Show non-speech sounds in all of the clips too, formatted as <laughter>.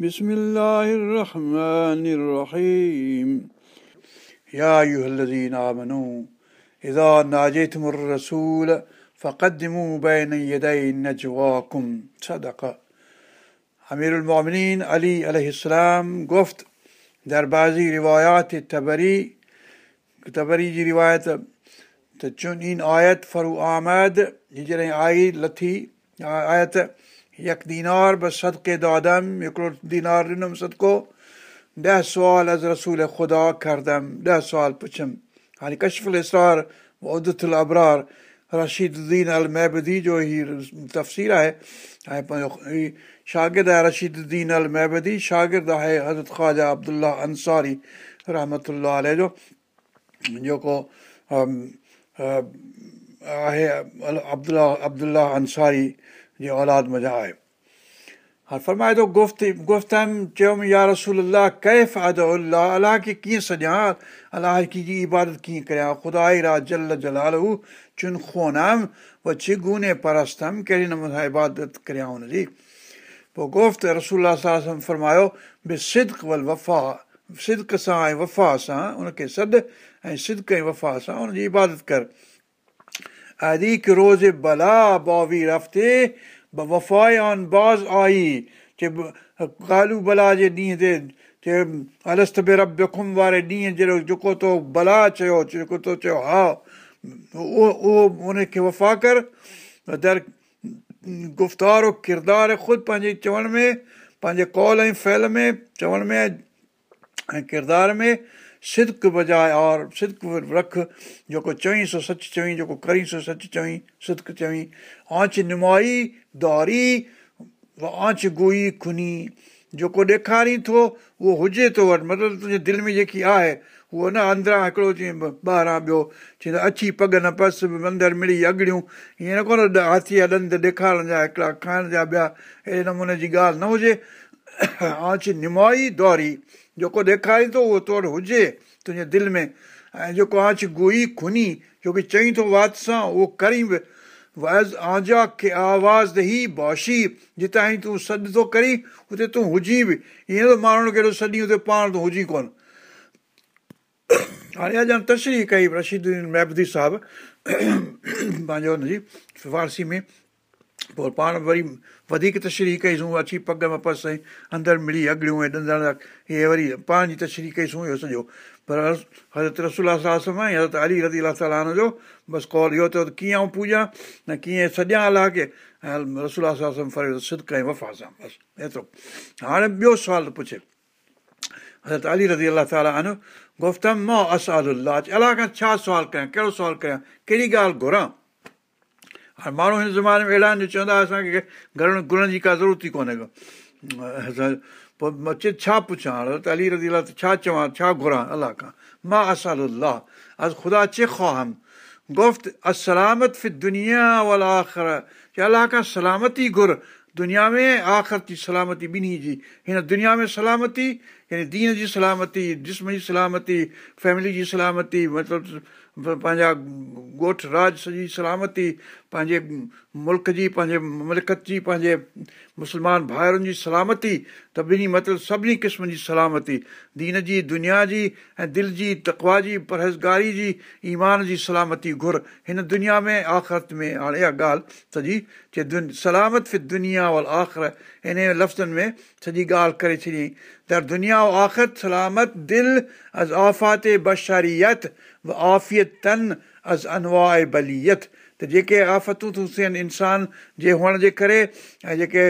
بسم الله الرحمن الرحيم يا أيها الذين آمنوا إذا ناجيتم الرسول فقدموا بين يدي نجواكم صدق أمير المؤمنين علي عليه السلام گفت در بعضی روایات تبری تبری जी रिवायत त चुन इन आयत फरू आमद जॾहिं आई लथी आयत يڪ دينار به صدقي دادم هڪڙو دينار ڏنم سدڪو ڏهه سوال از رسول خدا ڪردم ڏهه سوال پڇيم هاڻي ڪشفل اسرار ادل ابرار رشيددين ال مهبدي جو هيءُ تفسير آهي ۽ پنهنجو هيءُ شاگرد آهي رشيددين ال مهبدي شاگرد آهي حضرت خواجا ابدلا انساري رحمت جو جيڪو آهي ابدلا ابدلا انساري جي اولاد مزا آهي هاڻي فرمائي ٿو گفت گفتم چيوم يا رسول ڪيف اد الله الله کي ڪيئن سڄان الله ڪه جي عبادت ڪيئن ڪريان خدا کونم پرستم ڪهڙي نموني سان عبادت ڪريان هن جي پوءِ گفت رسول سان فرمايو به سدڪ ول وفا سدڪ سان ۽ وفا سان ان کي سڏ ۽ سدڪ ۽ وفا سان هن جي عبادت ڪر اديڪ روز ڀلا باوي رفتي وفايان باز آئي چي ڪالو بلا جي ڏينهن تي چي الست بي رب کم واري ڏينهن جهڙو جيڪو تو ڀلا چيو جيڪو چيو ها اهو اهو ان کي وفا ڪر در گفتار ڪردار خود پنهنجي چوڻ ۾ پنهنجي ڪول ۽ فيل ۾ چوڻ ۾۽ ڪردار ۾ سدڪ بجاءِ اور سدڪ رک جيڪو چوئين سو سچ چوئين جيڪو ڪرين سو سچ چوئين سدڪ چوئين آنچ نمائي دوري آنچ گوئي کني. جيڪو ڏيکارين ٿو اهو هجي ٿو وٽ. مطلب تنهنجي دل ۾ جيڪي آهي اهو نه اندران هڪڙو چئي ٻاهران ٻيو. چئي ته اچي پگ نه پس به مندر مڙي اڳڙيون. ائين نه ڪونه هاٿي جا ڏند ڏيکارڻ جا هڪڙا کائڻ جا ٻيا اهڙي نموني جي ڳالهه نه هجي آنچ نمائي دوري جيڪو ڏيکارين ٿو اهو توڙ هجي تنهنجي دل ۾۽ جيڪو آنچ گوئي کني ڇو ڪه چئين ٿو وات سان اهو ڪري به آواز جتان تون سڏ ٿو ڪري اتي تون هجي به ائين ته ماڻهن کي سڏي پاڻ تون هجي ڪونه هاڻي اڄ تشري ڪئي رشيد مهبدي صاحب پنهنجو هن جي فارسي ۾ پوءِ پاڻ وري وڌيڪ تشري ڪئيسون اچي پگ ۾ پس ۽ اندر ملي اڳڙيون ۽ ڏندڙ اهي وري پاڻ جي تشري ڪئيسون اهو سڄو. پر حضرت رسولا ساهه ۽ حضرت علي رزي الا تالا جو بس ڪال اهو ته ڪيئن آئون پوڄا نه ڪيئن سڄا الله کي ۽ ساهه ڦريو سدڪ ۽ وفا سان بس ايترو. هاڻي ٻيو سوال پڇي. حضرت علي رزي الا تالا ان گفتم مان اسال الله کان ڇا سوال ڪيان ڪهڙو سوال ڪيان ڪهڙي ڳالهه گهران هاڻي ماڻهو هن زماني ۾ اهڙا آهن چوندا اسان کي گهرن گرن جي ڪا ضرورت ئي ڪونهي ڪو. پوءِ اچي ڇا پڇان علي رزي الا ته ڇا چوان ڇا گهران؟ الله کان. مان اسال اس خدا چي خواهم گفت اسلامت ف دنيا ول آخر. ڪه الله کان سلامتي گهر. دنيا ۾ آخر جي سلامتي ٻنهي جي. هن دنيا ۾ سلامتي يعني دين جي سلامتي جسم جي سلامتي فيملي جي سلامتي مطلب پنهنجا ڳوٺ راج سڄي سلامتي پنهنجي ملڪ جي پنهنجي ملڪت جي پنهنجي مسلمان ڀائرن جي سلامتي ته ٻنهي مطلب سڀني قسم جي سلامتي. دين جي دنيا جي ۽ دل جي تڪوا جي پرهيزگاري جي ايمان جي سلامتي گهر. هن دنيا ۾ آخرت ۾ هاڻي اها ڳالهه سڄي چئي سلامت ف دنيا ول آخر. ان لفظن ۾ سڄي ڳالهه ڪري ڇڏيئين ته دنيا آخر سلامت دل از آفات بشريت آفيت تن از انوا بليت ته جيڪي آفتون ٿيون ٿين انسان جي هئڻ جي ڪري ۽ جيڪي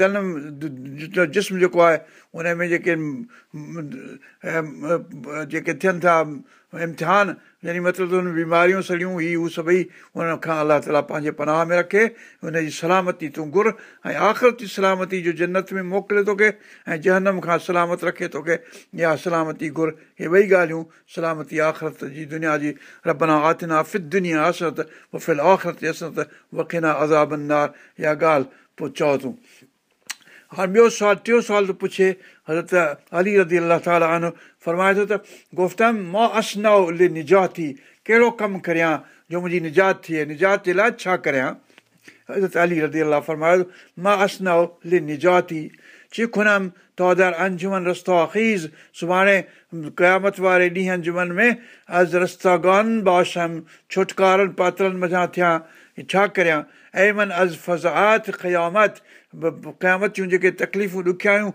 تن جسم جيڪو آهي ان ۾ جيڪي جيڪي ٿين ٿا امتحان يعني مطلب هن بيماريون سڙيون هي هو سڀئي هن کان الله تالا پنهنجي پناهه ۾ رکي هن جي سلامتي تون گهر ۽ آخرت سلامتي جو جنت ۾ موڪلي توکي ۽ جهنم کان سلامت رکي توکي اها سلامتي گهر. اهي ٻئي ڳالهيون سلامتي آخرت جي دنيا جي ربنا آتنا فت دنيا اسرت وفل آخرت اسرت وکنا ازابنار اها ڳالهه پوءِ چئو تون ہاں بو سو ٹرو سوال تو پوچھے حضرت علی ردی اللہ تعالیٰ فرمائے تھو تو گوفتم ما اسنؤ لے نجاتی کہڑو کم کرا جو مجھے نجات تھے نجات کے حضرت علی ردی اللہ فرمایا اصناؤ لے نجاتی چیخنم تو در انجمن رست آخیز قیامت والے ڈی جمن میں از رستہ گان باشم چھٹکار پاتر مجھے تھیا چھ کر ۽ من فزات قيامت قيامت جون جيڪي تڪليفون ڏکيايون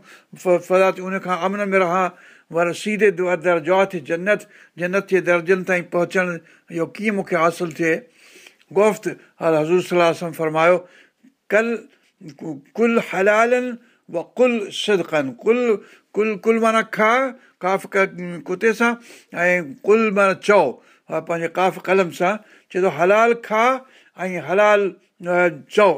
فزات ان کان امن ۾ رهان ور سيڌي درجات جنت جنت جي درجن تائين پهچڻ اهو ڪيئن مون کي حاصل ٿئي گفت حضور صلاح فرمايو ڪل ڪل هلالن و ڪل سدڪن ڪل ڪل ڪل معنيٰ کا ڪاف ڪتي سان ۽ ڪل معنيٰ چئو پنهنجي ڪاف قلم سان چئي ٿو هلال کا ۽ هلال چئو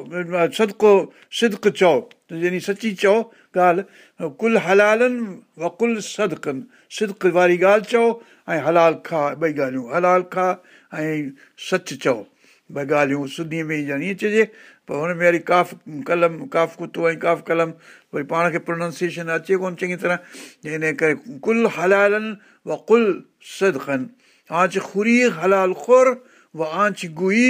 سدڪو سدڪ چئو. يعني سچي چئو ڳالهه ڪل هلالن و ڪل سدڪن. سدڪ واري ڳالهه چئو ۽ هلال کا ٻئي ڳالهيون. هلال کا ۽ سچ چئو. ٻه ڳالهيون سڌيءَ ۾ ڄڻ ائين چئجي. پوءِ هن ۾ وري ڪاف قلم ڪاف ڪتو ۽ ڪاف قلم وري پاڻ کي پرونائنسئيشن اچي ڪونه چڱي طرح. ان ڪري ڪل هلالن و ڪل سدڪن. آنچ کري هلال کر و آنچ گئي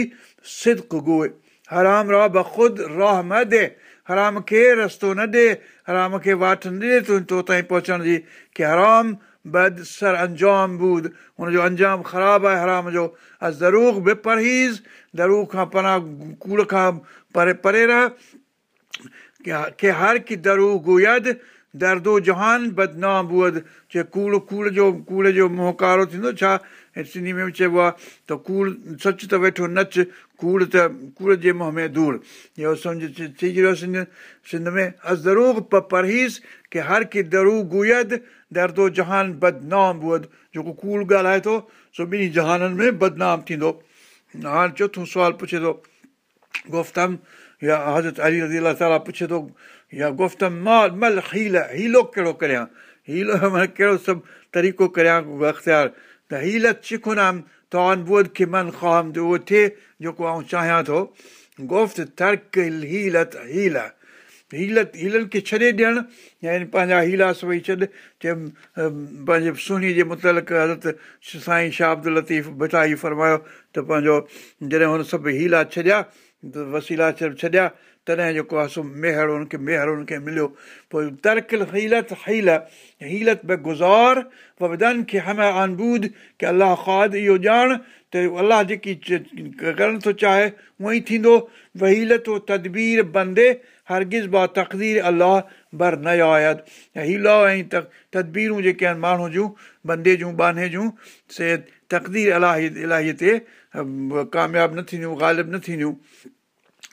سدڪ گئي حرام راهه خود راهه م دي حرام کي رستو نه ڏي حرام کي واٽ نه ڏي تو تو تائين پهچڻ جي ڪه حرام بد سر انجام بود هن جو انجام خراب آهي حرام جو ضرور به پرهيز دروهه کان پران ڪوڙ کان پري پري رهه ڪي هر ڪه دروهه گيد دردو جهان بدنام بئد چئي ڪوڙ ڪوڙ جو ڪوڙ جو موهڪارو ٿيندو ڇا سنڌي ۾ چئبو آهي ته ڪوڙ سچ ته ويٺو نچ ڪوڙ ته ڪوڙ جي منهن ۾ ڌوڙ اهو سمجهه ٿي رهيو سنڌ سنڌ ۾ ضرور پ پرهيز ڪي هر ڪه درو گيد دردو جهان بدنام بئد جيڪو ڪوڙ ڳالهائي ٿو سو ٻنهي جهانن ۾ بدنام ٿيندو هاڻي چوٿون سوال پڇي ٿو گفتم يا حضرت علي رزي الا تالا پڇي ٿو يا گفتم مال مهل هيل هيلو ڪهڙو ڪريان هيلو معنيٰ ڪهڙو سڀ طريقو ڪريان اختيار ته هيلت چکنام توهان بوڌ کي من خوام ته اهو ٿئي جيڪو آئون چاهيان ٿو گفت ترڪ هيلت هيل هيلت هيلن کي ڇڏي ڏيڻ يعني پنهنجا هيلا سڀئي ڇڏ چئي پنهنجي سهڻي جي مطلق حضرت سائين شاهه عبدل لطيف ڀٽائي فرمايو ته پنهنجو جڏهن هن سڀ هيلا ڇڏيا وسيلا ڇڏيا تڏهن جيڪو آهي سو ميهر هن کي ميهر هن کي مليو. پوءِ ترڪل گذار وڏن کي هم آنبود ڪه الله خواد اهو ڄاڻ ته الله جيڪي ڪرڻ ٿو چاهي اونئن ئي ٿيندو. وهيلت تدبير بندي هرگز با تقدير الله بر نه آيت ۽ هيلا ۽ ته تدبيرون جيڪي آهن ماڻهو جون بندي جون باني جون سي تقدير الله الاهي تي ڪامياب نه ٿينديون غالب نه ٿينديون.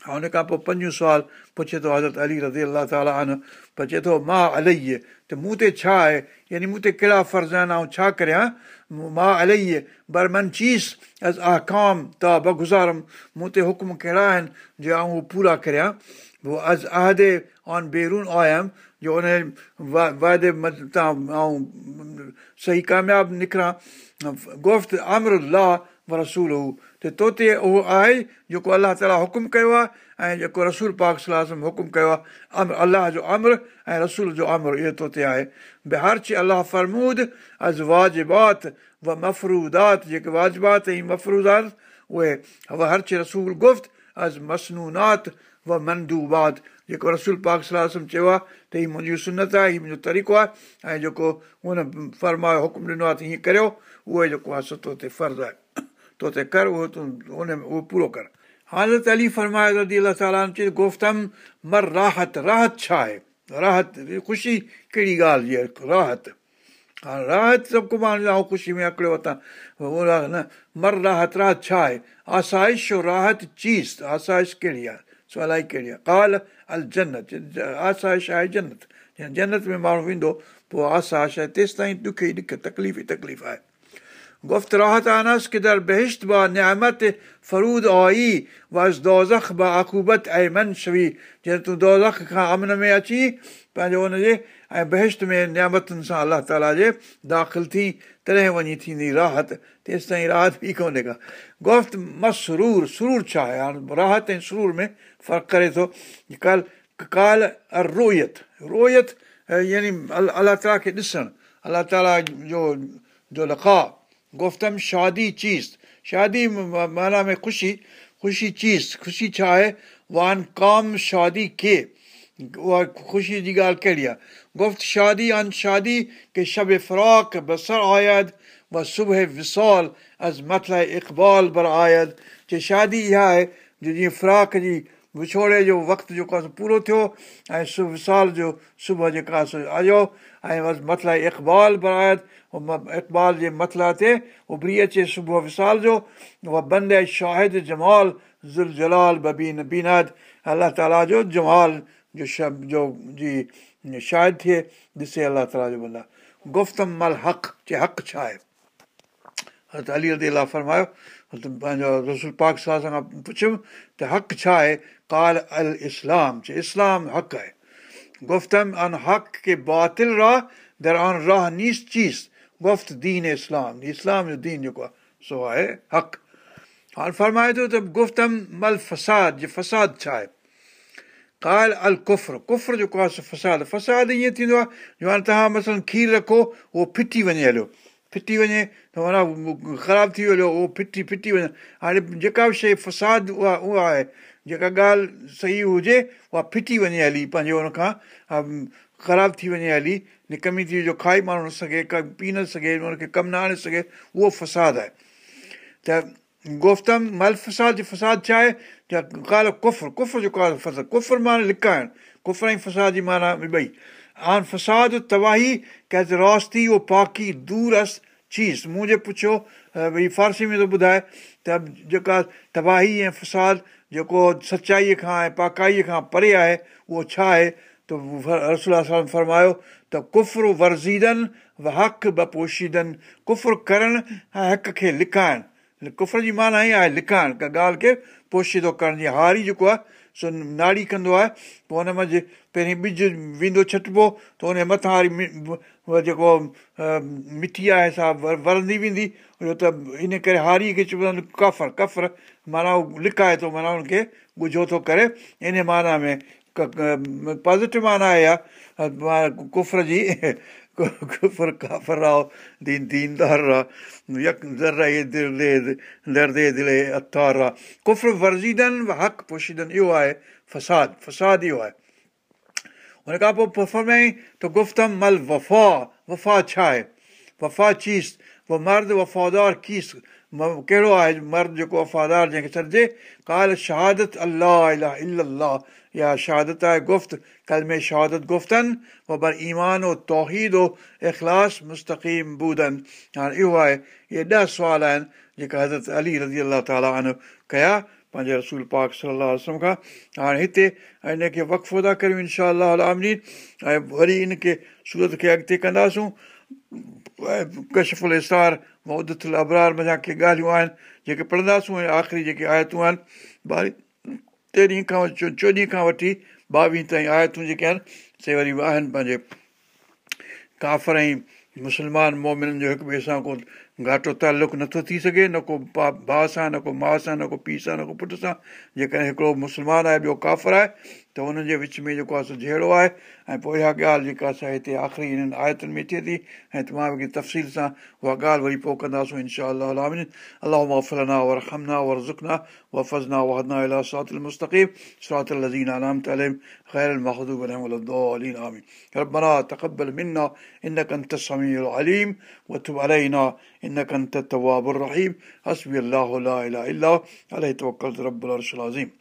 هن کان پوءِ پنجو سوال پڇي ٿو حضرت علي رزي الا تالا پر چئي ٿو مان الهي ته مون تي ڇا آهي؟ يعني مون تي ڪهڙا فرض آهن؟ ۽ ڇا ڪريان؟ مان الهي برمن چيس از اهڪام ته بگزارم. مون تي حڪم ڪهڙا آهن؟ جو آئون اهو پورا ڪريان. پوءِ از عهدي آن بيرون آيم جو ان وائدي تان ۽ صحيح ڪامياب نڪران گفت امر لا رسول هو ته تو تي اهو آهي جيڪو الله تالا حڪم ڪيو آهي ۽ جيڪو رسول پاڪ صلاح حڪم ڪيو آهي امر الله جو امر ۽ رسول جو امر اهو تو تي آهي بهار چي الله فرمود از واجبات و مفرودات جيڪي واجبات ۽ مفروزات اهي هر چي رسول گفت از مسنونات و مندوبات جيڪو رسول پاڪ صلاح چيو آهي ته هيءَ منهنجي سنت آهي هيءَ منهنجو طريقو آهي ۽ جيڪو هن فرمايو حڪم ڏنو آهي ته هيئن ڪريو اهو جيڪو آهي سو تو تي فرض آهي تو تي ڪر اهو تون ان اهو پورو ڪر هازرت علي فرمايو ردي الله تالا چئي گوفتم مر راحت راحت ڇا آهي راحت خوشي ڪهڙي ڳالهه جي آهي راحت ها راحت سڀ ڪو ماڻهو آئون خوشي ۾ ورتا نه مر راحت راحت ڇا آهي آسائش راحت چيز آسائش ڪهڙي آهي سولائي ڪهڙي آهي ڪال ال جنت آسائش آهي جنت جنت ۾ ماڻهو ويندو پوءِ آسائش آهي تيس تائين ڏک ئي ڏک تڪليف ئي تڪليف آهي گفت راحت آنس ڪه در بهشت با نيامت فرود آئي وس دوزک با اڪوبت ۽ من شوي جڏهن تون دوزک کان امن ۾ اچي پنهنجو هن جي ۽ بهشت ۾ نيامتن سان الله تالا جي داخل ٿي تڏهن وڃي ٿيندي راحت. تيس تائين راحت به ڪونهي ڪا. گفت مسرور سرور ڇا آهي؟ هاڻي راحت ۽ سرور ۾ فرق ڪري ٿو. Call call رويت. رويت يعني الله تالا کي ڏسڻ. الله تالا جو جو لکا. گفتم شادي چيز. شادي معنيٰ ۾ خوشي. خوشي چيز. خوشي ڇا آهي؟ وان قوم شادي ڪي اها خوشي جي ڳالهه ڪهڙي آهي گفت شادي ان شادي ڪي شب فراڪ بصر آيد و صبح وصال از مٿل اقبال بر آيد جي شادي اها آهي جو جيئن فراڪ جي وڇوڙي جو وقت جيڪو آهي پورو ٿيو ۽ س وصال جو صبح جيڪا آهي آيو ۽ مٿلا اقبال بر آيد اقبال جي مٿلا تي اڀري اچي صبح وصال جو اها بند شاهد جمال زل جلال ببين بيناد الله تالا جو جمال جو شب جو جي شايد ٿئي ڏسي الله تالا جو بندا گفتم مهل حق چئي حق ڇا آهي؟ حضرت علي ردي الا فرمايو پنهنجو رسول پاڪ سان کان پڇيم ته حق ڇا آهي؟ ڪال ال اسلام چئي اسلام حق آهي. گفتم ان حق ڪي باطل راهه در ان راهه نيس چيس گفت دين اسلام اسلام جو دين جيڪو آهي سو آهي حق. هاڻي فرمائي ٿو ته گفتم مهل فساد جي فساد ڇا آهي ڪال ال ڪفر جيڪو آهي فساد فساد ائين ٿيندو آهي جو هاڻي توهان مسئلن کير رکو اهو ڦٽي وڃي هليو ڦٽي وڃي ته معنيٰ خراب ٿي ويو اهو ڦٽي ڦٽي وڃي هاڻي جيڪا به شيءِ فساد اها اها آهي جيڪا ڳالهه صحيح هجي اها ڦٽي وڃي هلي پنهنجو هن کان خراب ٿي وڃي هلي نڪمي ٿي جو کائي ماڻهو نه سگهي پي نه سگهي هن کي ڪم نه آڻي سگهي اهو فساد آهي ته گوفتم مهل فساد فساد ڇا آهي ڪال ڪفر ڪفر جيڪو آهي ڪفر معنيٰ لڪائڻ ڪفر ۽ فساد جي معنيٰ ٻئي هاڻي فساد تباهي ڪنهن راستي اهو پاڪي دور اس چيز مون جي پڇيو ڀئي فارسي ۾ ٿو ٻڌائي ته جيڪا تباهي ۽ فساد جيڪو سچائيءَ کان ۽ پاڪائيءَ کان پري آهي اهو ڇا آهي ته رسول سان فرمايو ته ڪفر ورزيدن و حق به پوشيدن ڪرڻ ۽ حق کي لڪائڻ ڪفر جي معنيٰ ئي آهي لڪائڻ ڪا ڳالهه کي پوشيدو ڪرڻ جيئن هاري جيڪو آهي سو ناڙي ڪندو آهي پوءِ هن ۾ جي پهرين ٻج ويندو ڇٽبو ته هن مٿان واري جيڪو مٽي آهي سا ورندي ويندي اهو ته ان ڪري هاري کي چئبو آهي ڪفر ڪفر معنيٰ اهو لڪائي ٿو معنيٰ هن کي ڳجهو ٿو ڪري ان معنيٰ ۾ پازيٽو معنيٰ آهي ڪفر جي <laughs> اهو آهي فساد فساد اهو آهي هن کان پوءِ مهل وفا ڇا آهي وفا چيس مرد وفادار ڪيس ڪهڙو آهي مرد جيڪو وفادار جنهن کي سڏجي ڪال شهادت الله الاهه الاهه اها شهادت آهي گفت ڪل ۾ شهادت گفتن پر ايمان او توحيد او اخلاص مستقيم بودن هاڻي اهو آهي اهي ڏهه سوال آهن جيڪا حضرت علي رزي الله تالا ڪيا پنهنجي رسول پاڪ صلاح وسلم کان هاڻي هتي هن کي وقفو ٿا ڪريون انشا آمجين ۽ وري ان کي سورت کي اڳتي ڪنداسون ڪشفل اسار مدتل ابرار مڃان ڪي ڳالهيون آهن جيڪي پڙهنداسون آخري جيڪي آيتون آهن ٻارهين تيرهين کان چوڏهين کان وٺي ٻاويهه تائين آيتون جيڪي آهن سي وري آهن پنهنجي ڪافر ۽ مسلمان مومنن جو هڪ ٻئي سان ڪو گهاٽو تالق نٿو ٿي سگهي نه ڪو ڀاءُ سان نه ڪو ماءُ سان نه ڪو پيءُ سان نه ڪو پٽ سان جيڪڏهن هڪڙو مسلمان آهي ٻيو ڪافر آهي त हुनजे विच में जेको आहे सो जहिड़ो आहे ऐं पोइ इहा ॻाल्हि जेका असां हिते आख़िरी हिननि आयतुनि में थिए थी ऐं तमामु हिकिड़ी तफ़सील सां उहा ॻाल्हि वरी पोइ कंदासूं इनशा अलाह वफ़लना वरहमना वरज़ुकना वफ़ज़ना वहदना अला सरात المستقيم صراط الذين أنعمت عليهم غير المغضوب عليهم ولا الضالين آمين ربنا تقبل منا إنك أنت السميع العليم وتب علينا إنك أنت التواب الرحيم حسبي الله لا إله إلا عليه توكلت رب العرش العظيم